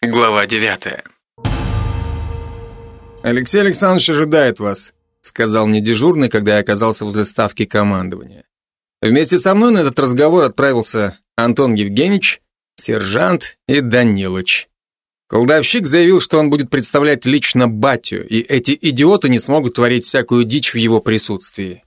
Глава девятая. «Алексей Александрович ожидает вас», сказал мне дежурный, когда я оказался возле ставки командования. Вместе со мной на этот разговор отправился Антон Евгеньевич, сержант и Данилыч. Колдовщик заявил, что он будет представлять лично батю, и эти идиоты не смогут творить всякую дичь в его присутствии.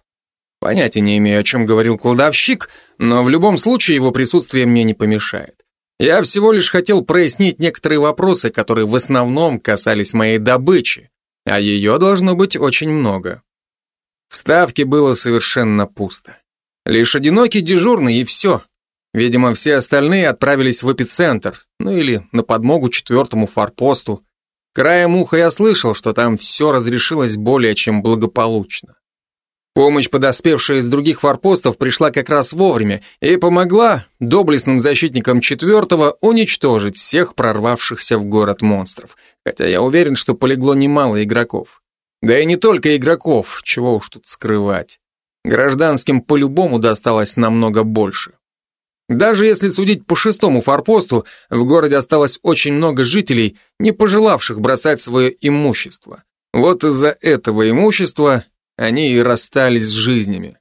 Понятия не имею, о чем говорил колдовщик, но в любом случае его присутствие мне не помешает. Я всего лишь хотел прояснить некоторые вопросы, которые в основном касались моей добычи, а ее должно быть очень много. В ставке было совершенно пусто. Лишь одинокий дежурный и все. Видимо, все остальные отправились в эпицентр, ну или на подмогу четвертому форпосту. Краем уха я слышал, что там все разрешилось более чем благополучно. Помощь, подоспевшая из других форпостов, пришла как раз вовремя и помогла доблестным защитникам четвертого уничтожить всех прорвавшихся в город монстров. Хотя я уверен, что полегло немало игроков. Да и не только игроков, чего уж тут скрывать. Гражданским по-любому досталось намного больше. Даже если судить по шестому форпосту, в городе осталось очень много жителей, не пожелавших бросать свое имущество. Вот из-за этого имущества они и расстались с жизнями.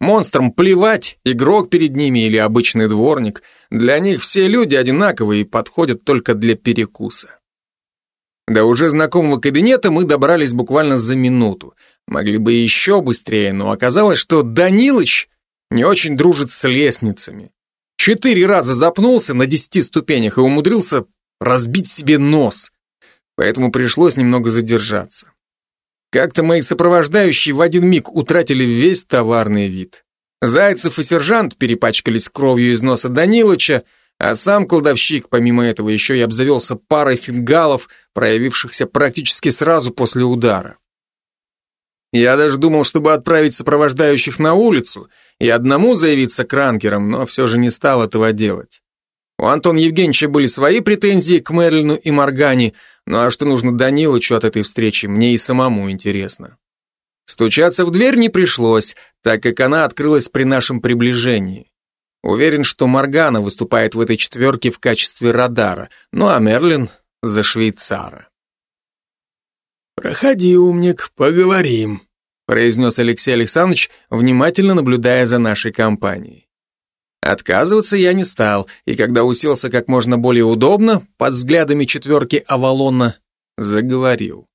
Монстрам плевать, игрок перед ними или обычный дворник. Для них все люди одинаковые и подходят только для перекуса. До уже знакомого кабинета мы добрались буквально за минуту. Могли бы еще быстрее, но оказалось, что Данилыч не очень дружит с лестницами. Четыре раза запнулся на десяти ступенях и умудрился разбить себе нос. Поэтому пришлось немного задержаться. Как-то мои сопровождающие в один миг утратили весь товарный вид. Зайцев и сержант перепачкались кровью из носа Данилыча, а сам кладовщик, помимо этого, еще и обзавелся парой фингалов, проявившихся практически сразу после удара. Я даже думал, чтобы отправить сопровождающих на улицу и одному заявиться кранкером, но все же не стал этого делать. У Антона Евгеньевича были свои претензии к Мерлину и Моргане, ну а что нужно Данилычу от этой встречи, мне и самому интересно. Стучаться в дверь не пришлось, так как она открылась при нашем приближении. Уверен, что Моргана выступает в этой четверке в качестве радара, ну а Мерлин за швейцара. «Проходи, умник, поговорим», произнес Алексей Александрович, внимательно наблюдая за нашей компанией. Отказываться я не стал, и когда уселся как можно более удобно, под взглядами четверки Авалона, заговорил.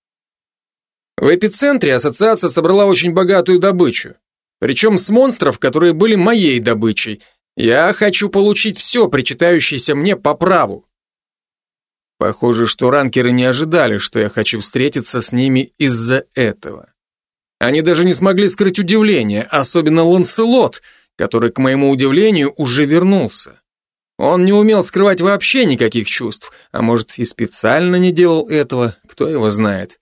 В эпицентре ассоциация собрала очень богатую добычу, причем с монстров, которые были моей добычей, я хочу получить все, причитающееся мне по праву. Похоже, что ранкеры не ожидали, что я хочу встретиться с ними из-за этого. Они даже не смогли скрыть удивление, особенно Ланселот, который, к моему удивлению, уже вернулся. Он не умел скрывать вообще никаких чувств, а может и специально не делал этого, кто его знает.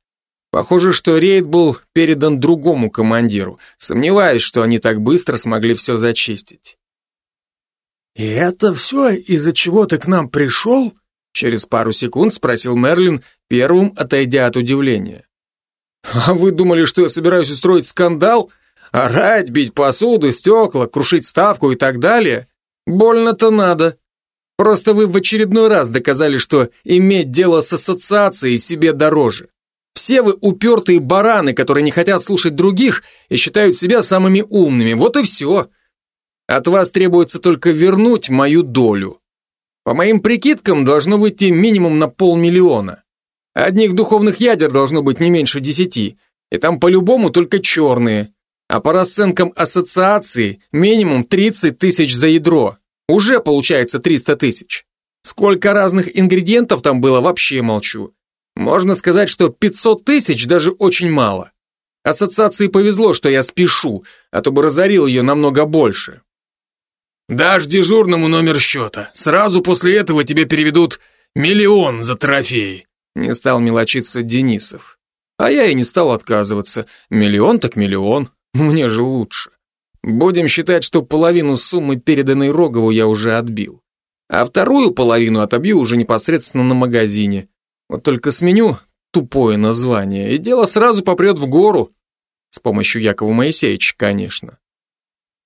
Похоже, что рейд был передан другому командиру. Сомневаюсь, что они так быстро смогли все зачистить. «И это все, из-за чего ты к нам пришел?» Через пару секунд спросил Мерлин, первым отойдя от удивления. «А вы думали, что я собираюсь устроить скандал? Орать, бить посуду, стекла, крушить ставку и так далее? Больно-то надо. Просто вы в очередной раз доказали, что иметь дело с ассоциацией себе дороже. Все вы упертые бараны, которые не хотят слушать других и считают себя самыми умными. Вот и все. От вас требуется только вернуть мою долю. По моим прикидкам, должно выйти минимум на полмиллиона. Одних духовных ядер должно быть не меньше десяти, и там по-любому только черные. А по расценкам ассоциации, минимум 30 тысяч за ядро. Уже получается 300 тысяч. Сколько разных ингредиентов там было, вообще молчу. Можно сказать, что 500 тысяч даже очень мало. Ассоциации повезло, что я спешу, а то бы разорил ее намного больше. Дашь дежурному номер счета. Сразу после этого тебе переведут миллион за трофей. Не стал мелочиться Денисов. А я и не стал отказываться. Миллион так миллион. Мне же лучше. Будем считать, что половину суммы, переданной Рогову, я уже отбил. А вторую половину отобью уже непосредственно на магазине. Вот только сменю тупое название, и дело сразу попрет в гору. С помощью Якова Моисеевича, конечно.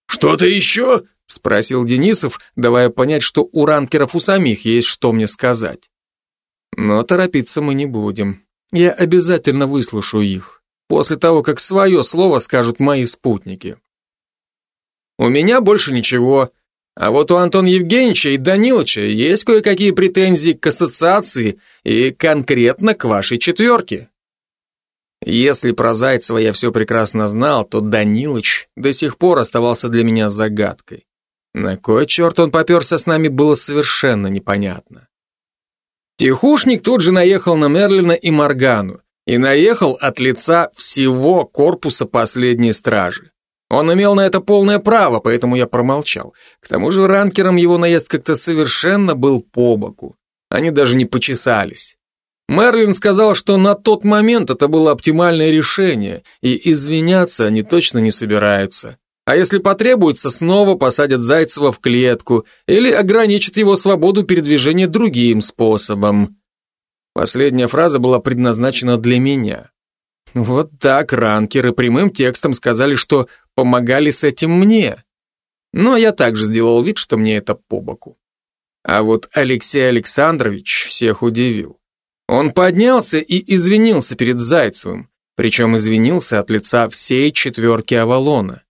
«Что-то еще?» Спросил Денисов, давая понять, что у ранкеров у самих есть что мне сказать. Но торопиться мы не будем. Я обязательно выслушаю их, после того, как свое слово скажут мои спутники. У меня больше ничего, а вот у Антона Евгеньевича и Даниловича есть кое-какие претензии к ассоциации и конкретно к вашей четверке. Если про Зайцева я все прекрасно знал, то Данилыч до сих пор оставался для меня загадкой. На кой черт он поперся с нами, было совершенно непонятно. Тихушник тут же наехал на Мерлина и Моргану, и наехал от лица всего корпуса последней стражи. Он имел на это полное право, поэтому я промолчал. К тому же ранкерам его наезд как-то совершенно был по боку. Они даже не почесались. Мерлин сказал, что на тот момент это было оптимальное решение, и извиняться они точно не собираются. А если потребуется, снова посадят Зайцева в клетку или ограничат его свободу передвижения другим способом. Последняя фраза была предназначена для меня. Вот так ранкеры прямым текстом сказали, что помогали с этим мне. Но я также сделал вид, что мне это по боку. А вот Алексей Александрович всех удивил. Он поднялся и извинился перед Зайцевым, причем извинился от лица всей четверки Авалона.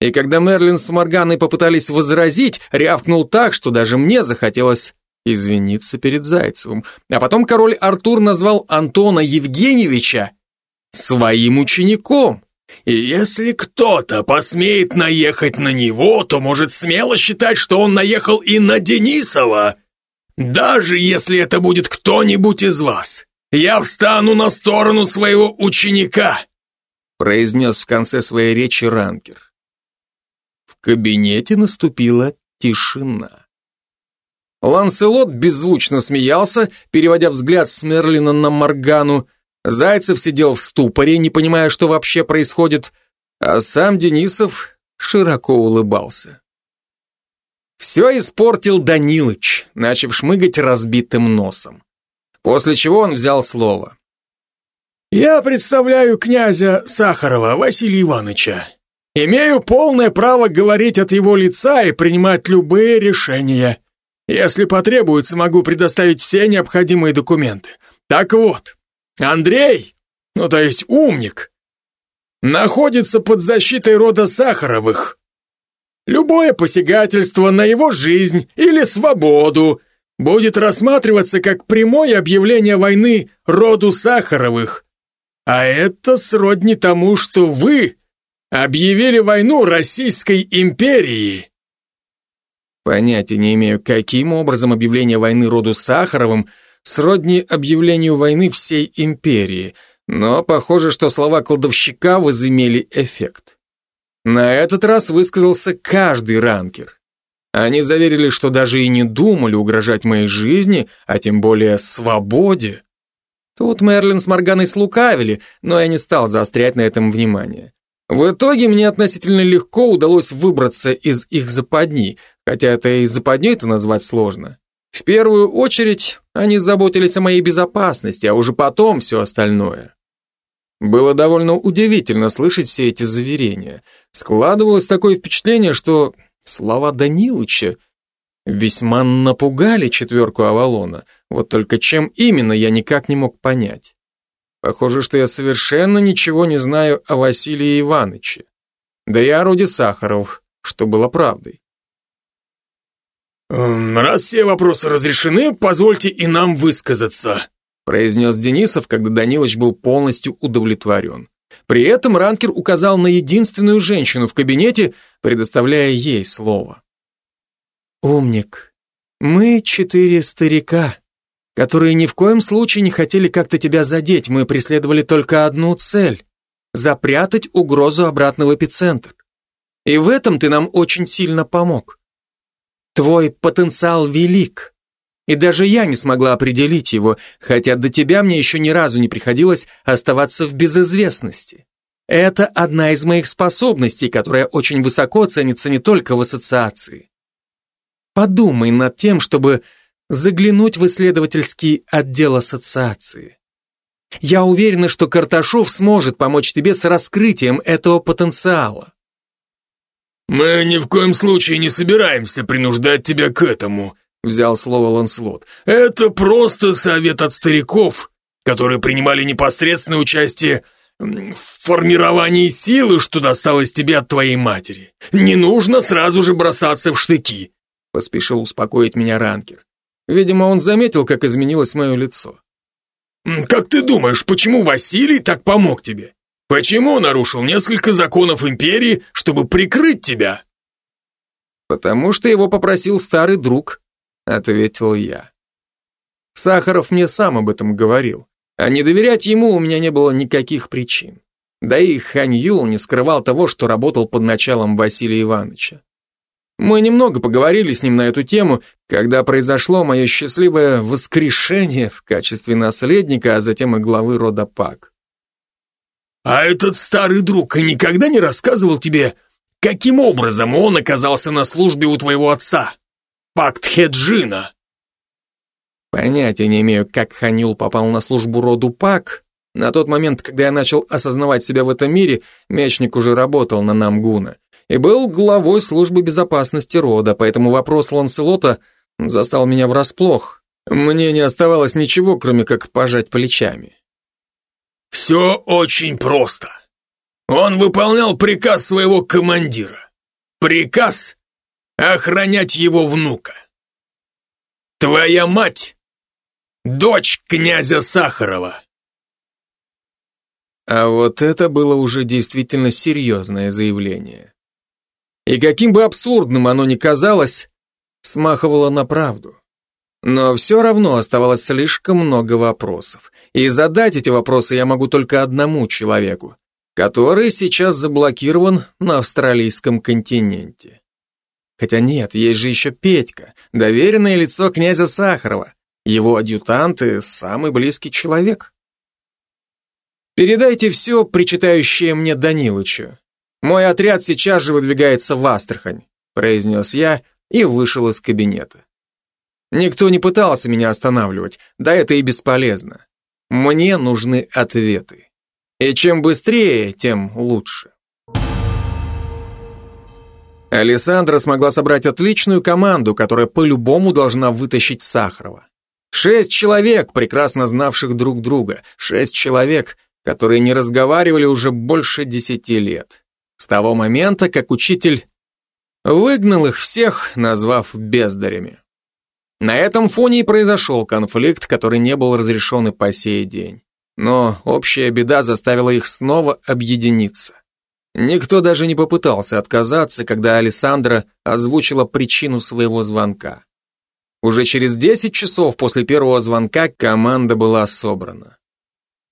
И когда Мерлин с Морганой попытались возразить, рявкнул так, что даже мне захотелось извиниться перед Зайцевым. А потом король Артур назвал Антона Евгеньевича своим учеником. И если кто-то посмеет наехать на него, то может смело считать, что он наехал и на Денисова. Даже если это будет кто-нибудь из вас. Я встану на сторону своего ученика, произнес в конце своей речи ранкер кабинете наступила тишина. Ланселот беззвучно смеялся, переводя взгляд с Мерлина на Моргану. Зайцев сидел в ступоре, не понимая, что вообще происходит, а сам Денисов широко улыбался. Все испортил Данилыч, начав шмыгать разбитым носом. После чего он взял слово. «Я представляю князя Сахарова Василия Ивановича. Имею полное право говорить от его лица и принимать любые решения. Если потребуется, могу предоставить все необходимые документы. Так вот, Андрей, ну то есть умник, находится под защитой рода Сахаровых. Любое посягательство на его жизнь или свободу будет рассматриваться как прямое объявление войны роду Сахаровых. А это сродни тому, что вы объявили войну Российской империи. Понятия не имею, каким образом объявление войны роду Сахаровым сродни объявлению войны всей империи, но похоже, что слова кладовщика возымели эффект. На этот раз высказался каждый ранкер. Они заверили, что даже и не думали угрожать моей жизни, а тем более свободе. Тут Мерлин с Морганой слукавили, но я не стал заострять на этом внимание. В итоге мне относительно легко удалось выбраться из их западни, хотя это и западней-то назвать сложно. В первую очередь они заботились о моей безопасности, а уже потом все остальное. Было довольно удивительно слышать все эти заверения. Складывалось такое впечатление, что слова Данилыча весьма напугали четверку Авалона, вот только чем именно я никак не мог понять. Похоже, что я совершенно ничего не знаю о Василии Ивановиче. Да и о роде Сахаров, что было правдой. «Эм, «Раз все вопросы разрешены, позвольте и нам высказаться», произнес Денисов, когда Данилович был полностью удовлетворен. При этом ранкер указал на единственную женщину в кабинете, предоставляя ей слово. «Умник, мы четыре старика», которые ни в коем случае не хотели как-то тебя задеть, мы преследовали только одну цель — запрятать угрозу обратно в эпицентр. И в этом ты нам очень сильно помог. Твой потенциал велик, и даже я не смогла определить его, хотя до тебя мне еще ни разу не приходилось оставаться в безызвестности. Это одна из моих способностей, которая очень высоко ценится не только в ассоциации. Подумай над тем, чтобы заглянуть в исследовательский отдел ассоциации. Я уверена, что Карташов сможет помочь тебе с раскрытием этого потенциала. Мы ни в коем случае не собираемся принуждать тебя к этому, взял слово Ланслот. «Это просто совет от стариков, которые принимали непосредственное участие в формировании силы, что досталось тебе от твоей матери. Не нужно сразу же бросаться в штыки», поспешил успокоить меня ранкер. Видимо, он заметил, как изменилось мое лицо. «Как ты думаешь, почему Василий так помог тебе? Почему нарушил несколько законов империи, чтобы прикрыть тебя?» «Потому что его попросил старый друг», — ответил я. Сахаров мне сам об этом говорил, а не доверять ему у меня не было никаких причин. Да и Хань Юл не скрывал того, что работал под началом Василия Ивановича. Мы немного поговорили с ним на эту тему, когда произошло мое счастливое воскрешение в качестве наследника, а затем и главы рода Пак. «А этот старый друг никогда не рассказывал тебе, каким образом он оказался на службе у твоего отца, Пактхеджина?» Понятия не имею, как Ханил попал на службу роду Пак. На тот момент, когда я начал осознавать себя в этом мире, мечник уже работал на Намгуна и был главой службы безопасности рода, поэтому вопрос Ланселота застал меня врасплох. Мне не оставалось ничего, кроме как пожать плечами. «Все очень просто. Он выполнял приказ своего командира. Приказ охранять его внука. Твоя мать — дочь князя Сахарова». А вот это было уже действительно серьезное заявление. И каким бы абсурдным оно ни казалось, смахивало на правду. Но все равно оставалось слишком много вопросов. И задать эти вопросы я могу только одному человеку, который сейчас заблокирован на австралийском континенте. Хотя нет, есть же еще Петька, доверенное лицо князя Сахарова, его адъютант и самый близкий человек. Передайте все, причитающее мне Данилычу. «Мой отряд сейчас же выдвигается в Астрахань», произнес я и вышел из кабинета. Никто не пытался меня останавливать, да это и бесполезно. Мне нужны ответы. И чем быстрее, тем лучше. Александра смогла собрать отличную команду, которая по-любому должна вытащить Сахарова. Шесть человек, прекрасно знавших друг друга, шесть человек, которые не разговаривали уже больше десяти лет. С того момента, как учитель выгнал их всех, назвав бездарями. На этом фоне и произошел конфликт, который не был разрешен и по сей день. Но общая беда заставила их снова объединиться. Никто даже не попытался отказаться, когда Александра озвучила причину своего звонка. Уже через 10 часов после первого звонка команда была собрана.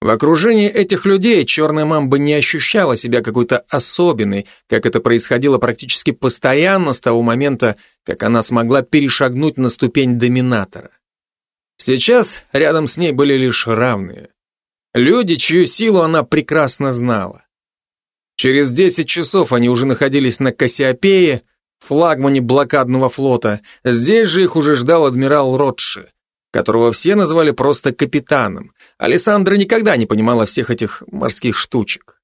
В окружении этих людей черная мамба не ощущала себя какой-то особенной, как это происходило практически постоянно с того момента, как она смогла перешагнуть на ступень доминатора. Сейчас рядом с ней были лишь равные. Люди, чью силу она прекрасно знала. Через 10 часов они уже находились на Кассиопее, флагмане блокадного флота. Здесь же их уже ждал адмирал Ротши, которого все называли просто капитаном. Александра никогда не понимала всех этих морских штучек.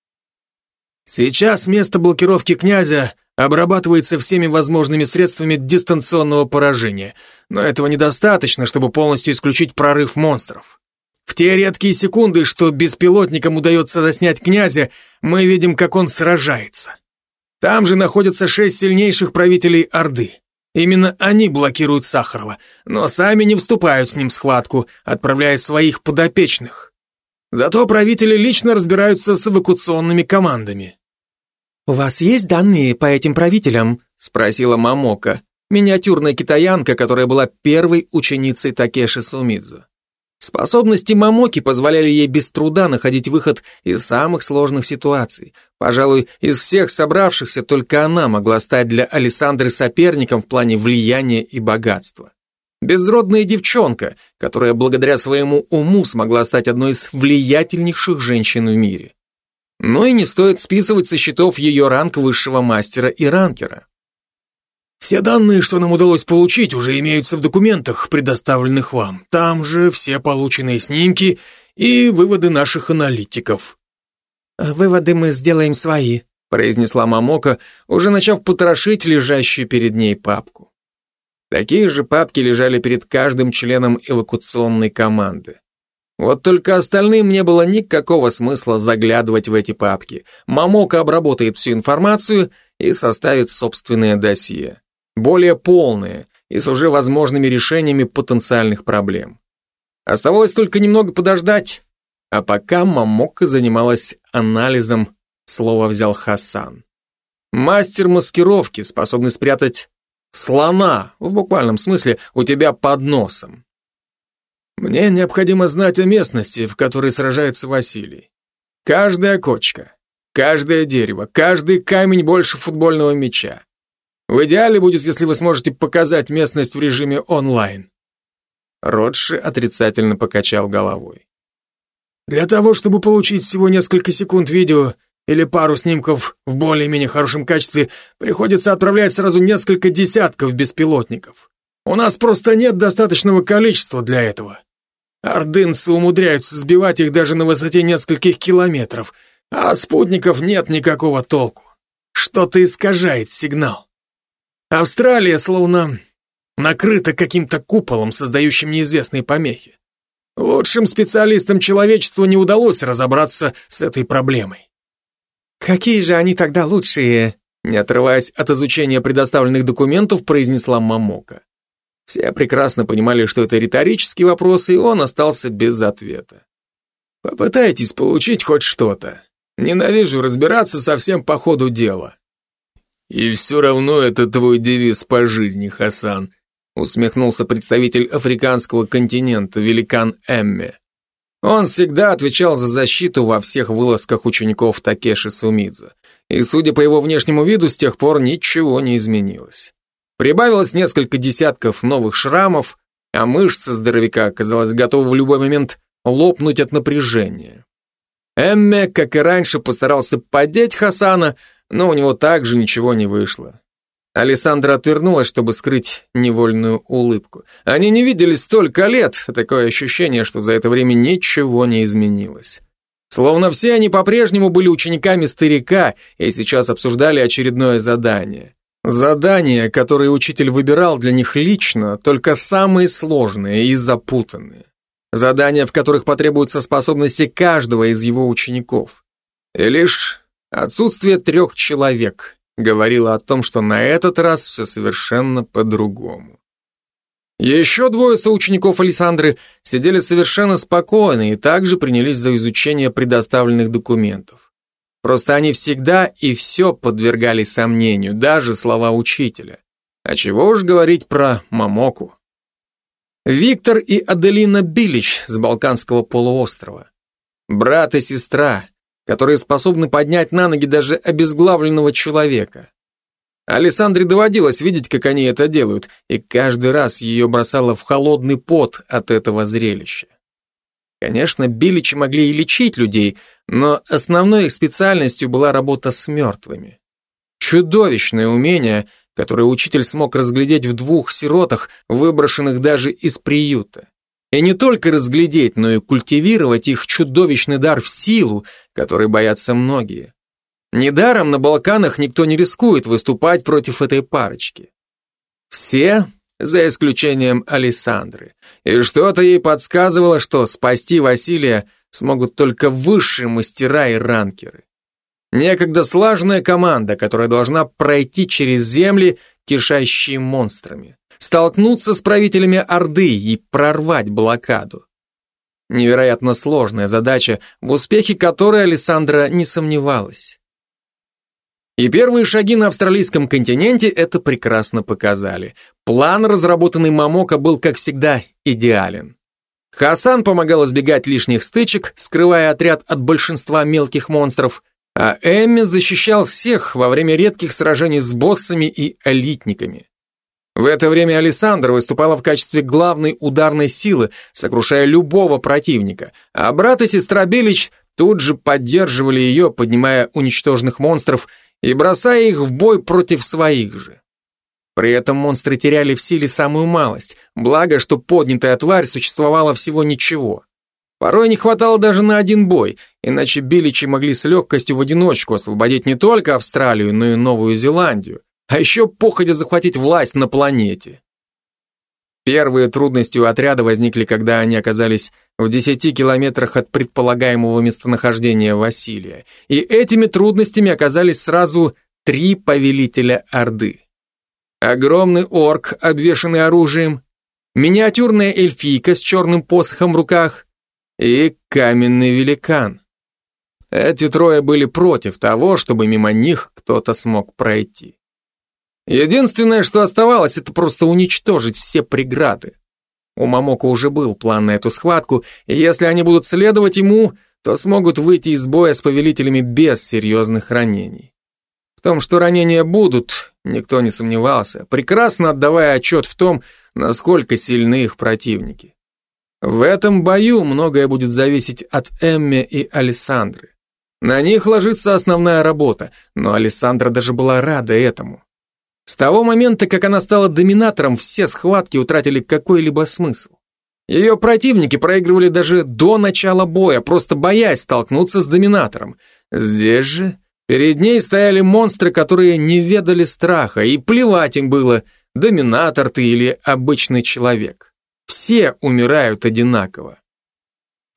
Сейчас место блокировки князя обрабатывается всеми возможными средствами дистанционного поражения, но этого недостаточно, чтобы полностью исключить прорыв монстров. В те редкие секунды, что беспилотникам удается заснять князя, мы видим, как он сражается. Там же находятся шесть сильнейших правителей Орды. Именно они блокируют Сахарова, но сами не вступают с ним в схватку, отправляя своих подопечных. Зато правители лично разбираются с эвакуационными командами. «У вас есть данные по этим правителям?» — спросила Мамока, миниатюрная китаянка, которая была первой ученицей Такеши Сумидзу. Способности Мамоки позволяли ей без труда находить выход из самых сложных ситуаций. Пожалуй, из всех собравшихся только она могла стать для Александры соперником в плане влияния и богатства. Безродная девчонка, которая благодаря своему уму смогла стать одной из влиятельнейших женщин в мире. Но и не стоит списывать со счетов ее ранг высшего мастера и ранкера. Все данные, что нам удалось получить, уже имеются в документах, предоставленных вам. Там же все полученные снимки и выводы наших аналитиков. Выводы мы сделаем свои, произнесла Мамока, уже начав потрошить лежащую перед ней папку. Такие же папки лежали перед каждым членом эвакуационной команды. Вот только остальным не было никакого смысла заглядывать в эти папки. Мамока обработает всю информацию и составит собственное досье. Более полное и с уже возможными решениями потенциальных проблем. Оставалось только немного подождать. А пока Мамока занималась анализом, слово взял Хасан. Мастер маскировки, способный спрятать слона, в буквальном смысле, у тебя под носом. Мне необходимо знать о местности, в которой сражается Василий. Каждая кочка, каждое дерево, каждый камень больше футбольного мяча. В идеале будет, если вы сможете показать местность в режиме онлайн. Ротши отрицательно покачал головой. Для того, чтобы получить всего несколько секунд видео или пару снимков в более-менее хорошем качестве, приходится отправлять сразу несколько десятков беспилотников. У нас просто нет достаточного количества для этого. Ордынцы умудряются сбивать их даже на высоте нескольких километров, а от спутников нет никакого толку. Что-то искажает сигнал. Австралия словно накрыта каким-то куполом, создающим неизвестные помехи. Лучшим специалистам человечества не удалось разобраться с этой проблемой. «Какие же они тогда лучшие?» Не отрываясь от изучения предоставленных документов, произнесла Мамока. Все прекрасно понимали, что это риторический вопрос, и он остался без ответа. Попытайтесь получить хоть что-то. Ненавижу разбираться совсем по ходу дела. И все равно это твой девиз по жизни, Хасан, усмехнулся представитель африканского континента, великан Эмми. Он всегда отвечал за защиту во всех вылазках учеников Такеши Сумидза. И, судя по его внешнему виду, с тех пор ничего не изменилось. Прибавилось несколько десятков новых шрамов, а мышцы здоровяка оказалась готова в любой момент лопнуть от напряжения. Эмме, как и раньше, постарался поддеть Хасана, но у него также ничего не вышло. Александра отвернулась, чтобы скрыть невольную улыбку. Они не виделись столько лет, такое ощущение, что за это время ничего не изменилось. Словно все они по-прежнему были учениками старика и сейчас обсуждали очередное задание. Задания, которые учитель выбирал для них лично, только самые сложные и запутанные. Задания, в которых потребуются способности каждого из его учеников. И лишь отсутствие трех человек говорило о том, что на этот раз все совершенно по-другому. Еще двое соучеников Александры сидели совершенно спокойно и также принялись за изучение предоставленных документов. Просто они всегда и все подвергали сомнению, даже слова учителя. А чего уж говорить про Мамоку. Виктор и Аделина Билич с Балканского полуострова. Брат и сестра, которые способны поднять на ноги даже обезглавленного человека. Александре доводилось видеть, как они это делают, и каждый раз ее бросало в холодный пот от этого зрелища. Конечно, Биличи могли и лечить людей, но основной их специальностью была работа с мертвыми. Чудовищное умение, которое учитель смог разглядеть в двух сиротах, выброшенных даже из приюта. И не только разглядеть, но и культивировать их чудовищный дар в силу, которой боятся многие. Недаром на Балканах никто не рискует выступать против этой парочки. Все за исключением Александры. И что-то ей подсказывало, что спасти Василия смогут только высшие мастера и ранкеры. Некогда слаженная команда, которая должна пройти через земли, кишащие монстрами, столкнуться с правителями Орды и прорвать блокаду. Невероятно сложная задача, в успехе которой Александра не сомневалась. И первые шаги на австралийском континенте это прекрасно показали. План, разработанный Мамока, был, как всегда, идеален. Хасан помогал избегать лишних стычек, скрывая отряд от большинства мелких монстров, а Эмми защищал всех во время редких сражений с боссами и элитниками. В это время Александра выступала в качестве главной ударной силы, сокрушая любого противника, а брат и сестра Белич тут же поддерживали ее, поднимая уничтоженных монстров и бросая их в бой против своих же. При этом монстры теряли в силе самую малость, благо, что поднятая тварь существовала всего ничего. Порой не хватало даже на один бой, иначе Биличи могли с легкостью в одиночку освободить не только Австралию, но и Новую Зеландию, а еще походя захватить власть на планете. Первые трудности у отряда возникли, когда они оказались в 10 километрах от предполагаемого местонахождения Василия. И этими трудностями оказались сразу три повелителя Орды. Огромный орк, обвешанный оружием, миниатюрная эльфийка с черным посохом в руках и каменный великан. Эти трое были против того, чтобы мимо них кто-то смог пройти. Единственное, что оставалось, это просто уничтожить все преграды. У Мамока уже был план на эту схватку, и если они будут следовать ему, то смогут выйти из боя с повелителями без серьезных ранений. В том, что ранения будут, никто не сомневался, прекрасно отдавая отчет в том, насколько сильны их противники. В этом бою многое будет зависеть от Эмми и Александры. На них ложится основная работа, но Александра даже была рада этому. С того момента, как она стала доминатором, все схватки утратили какой-либо смысл. Ее противники проигрывали даже до начала боя, просто боясь столкнуться с доминатором. Здесь же перед ней стояли монстры, которые не ведали страха, и плевать им было, доминатор ты или обычный человек. Все умирают одинаково.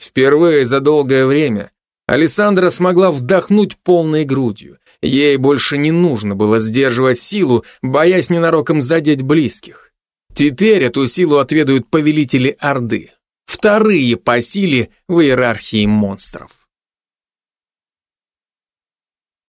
Впервые за долгое время Александра смогла вдохнуть полной грудью. Ей больше не нужно было сдерживать силу, боясь ненароком задеть близких. Теперь эту силу отведают повелители Орды, вторые по силе в иерархии монстров.